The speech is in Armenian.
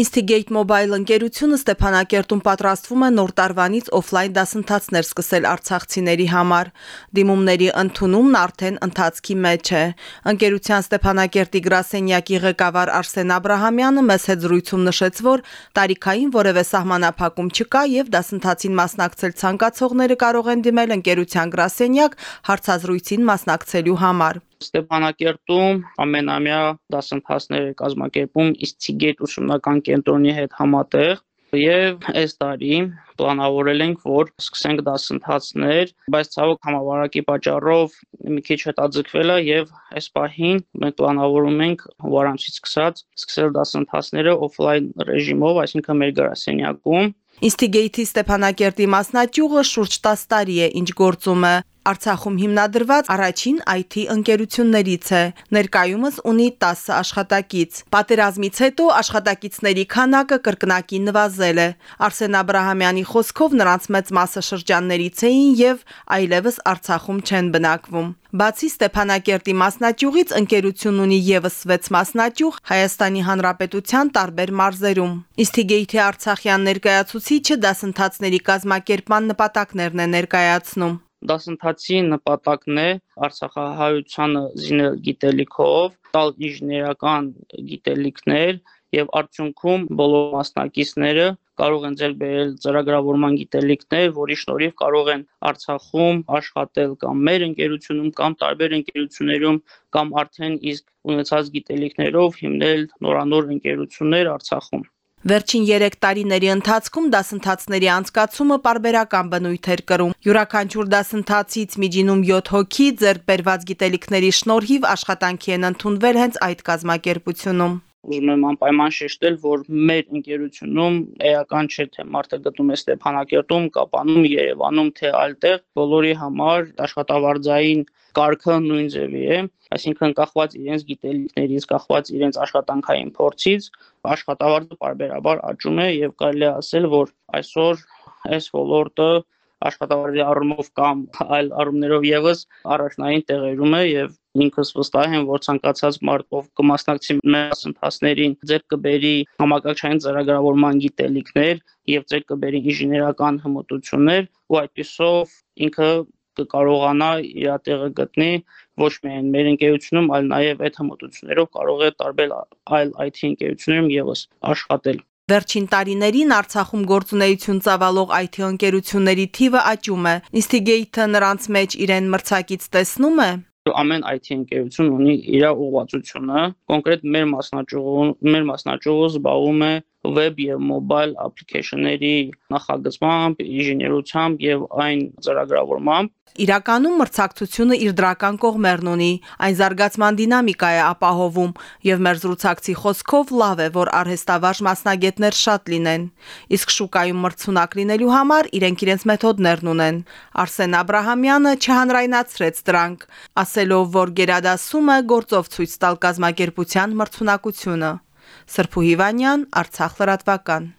Instigate Mobile ընկերությունը Ստեփանակերտում պատրաստվում է նոր տարվանից օֆլայն դասընթացներ սկսել արցախցիների համար։ Դիմումների ընդունումն արդեն ընթացքի մեջ է։ Ընկերության Ստեփանակերտի գրասենյակի ղեկավար Արսեն Աբ รา համյանը մեծ հետ զրույցում նշեց, որ տարիքային որևէ սահմանափակում չկա եւ դասընթացին մասնակցել ցանկացողները կարող են դիմել ընկերության գրասենյակ հարցազրույցին մասնակցելու համար։ Ստեփանակերտում ամենամյա դասընթացներ է կազմակերպում Istigate ուսումնական կենտրոնի հետ համատեղ եւ այս տարի պլանավորել ենք, որ սկսենք դասընթացներ, բայց ցավոք համավարակի պատճառով մի քիչ հետաձգվել է եւ այս պահին մենք պլանավորում ենք հուարանցից սկսած սկսել դասընթացները օֆլայն ռեժիմով, այսինքն մեր գրասենյակում Instigate-ի Ստեփանակերտի մասնաճյուղը շուրջ 10 տարի է ինչ գործում է։ Արցախում հիմնադրված առաջին IT ընկերություններից է։ Ներկայումս ունի 10 աշխատակից։ Պատերազմից հետո աշխատակիցների քանակը կրկնակի նվազել է։ Արսեն Աբ รา համյանի խոսքով նրանց մեծ մասը շրջաններից էին եւ այլևս Արցախում չեն բնակվում։ Բացի Ստեփանակերտի մասնաճյուղից ընկերություն ունի եւս 6 մասնաճյուղ Հայաստանի Հանրապետության տարբեր մարզերում։ Instigate-ի Արցախյան ներկայացուցիչը դասընթացների կազմակերպման նպատակներն է ներկայացնում դասընթացի նպատակն է Արցախահայությանը զինել գիտելիքով, տալ ինժեներական գիտելիքներ եւ արդյունքում բոլոր մասնակիցները կարող են ձեռք բերել ծրագրավորման գիտելիքներ, որի շնորհիվ կարող են Արցախում աշխատել կամ մեր ընկերությունում կամ տարբեր ընկերություններում կամ արդեն իսկ ունեցած գիտելիքներով հիմնել նորանոր ընկերություններ Արցախում։ Վերջին 3 տարիների ընթացքում դասընթացների անցկացումը parberakan բնույթ էր կրում։ Յուրաքանչյուր դասընթացից միջինում 7 հոգի ձեռք բերված գիտելիքների շնորհիվ աշխատանքի են ընդունվել հենց այդ կազմակերպությունում ուզում եմ անպայման շեշտել, որ մեր ընկերությունում էական չէ թե մարդը գտնում է Ստեփանակերտում, Կապանում, Երևանում, թե այլտեղ, բոլորի համար աշխատավարձային կարգը նույն ձևի է, այսինքն կախված իրենց գիտելիքներից, կախված իրենց աշխատանքային փորձից, աշխատավարձը parberabar աճում է եւ կարելի է ասել, որ այսօր այս ոլորտը աշխատավարձի առումով կամ այլ առումներով եւս առաջնային տեղերում է եւ ինքս վստահ եմ, որ ցանկացած մարդ ով կմասնակցի մեր ընթացներին, ձեր կբերի համակարգչային ծրագրավորման գիտելիքներ եւ ձեր կբերի ինժեներական հմտություններ ու այդպիսով ինքը կկարողանա իր տեղը գտնի ոչ միայն մեր ընկերությունում, այլ նաև այդ հմտություններով կարող է տարբեր այլ IT ընկերություններում եւս աշխատել։ Վերջին տարիներին Արցախում գործունեություն ծավալող IT ընկերությունների թիվը աճում է։ Instigate-ը նրանց մեջ իրեն մրցակից տեսնում է ամեն IT ընկերություն ունի իր ուղղվածությունը։ Կոնկրետ մեր մասնաճյուղը մեր մասնաճյուղը զբաղվում է web եւ mobile application-ների նախագծմամբ, ինժեներությամբ եւ այն ծրագրավորմամբ Իրականում մրցակցությունը իր դրական կողմերն ունի, այն զարգացման դինամիկա է ապահովում, եւ մեր զրուցակցի խոսքով լավ է, որ արհեստավարժ մասնագետներ շատ լինեն։ Իսկ շուկայում մրցունակ լինելու համար իրենք իրենց մեթոդներն ունեն։ Արսեն Աբ รา համյանը չհանրայնացրեց դրանք, ասելով, որ գերադասում է գործով ցույց տալ կազմակերպության մրցունակությունը։ Սրփու Հիվանյան, Արցախ լրատվական։